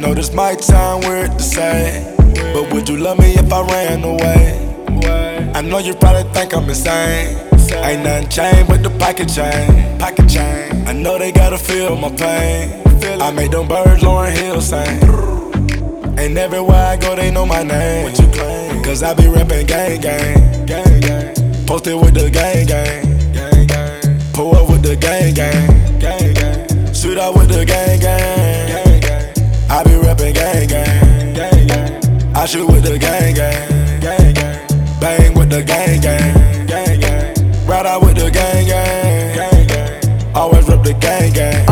know this might sound weird to say, but would you love me if I ran away? I know you probably think I'm insane. Ain't nothing changed but the pocket chain. Pocket chain. I know they gotta feel my pain. I made them birds Lauryn Hill sing. And everywhere I go, they know my name. What you claim? Cause I be rapping gang gang. Gang gang. Posted with the. Gang gang. With the gang gang. Ride out with the gang gang. Gang gang. Always rip the gang gang.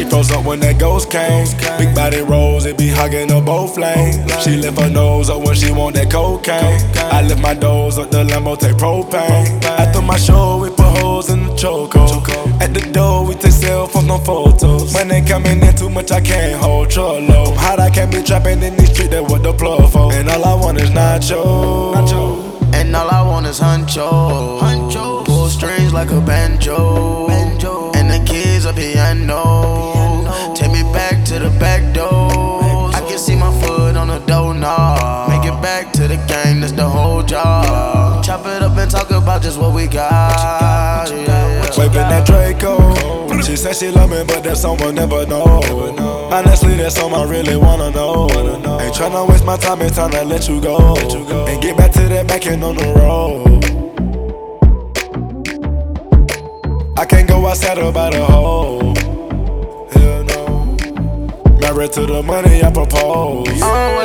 She froze up when that ghost came. Big body rolls, it be hugging her both lanes. She lift her nose up when she want that cocaine. I lift my doors up, the Lambo take propane. After my show, we put holes in the chokehold. At the door, we take cell phones, no photos. When they coming in too much, I can't hold trollo. I'm hot, I can't be trapping in these streets, that what the plug for. And all I want is nacho. nacho. And all I want is huncho. Huncho. Pull strings like a banjo. About what we got. Waving that Draco. She said she love me, but that someone never know. Honestly, that's something I really wanna know. Ain't tryna waste my time, it's time to let you go. And get back to that back and on the road. I can't go outside about a hole. Hell no. Married to the money I propose. I'm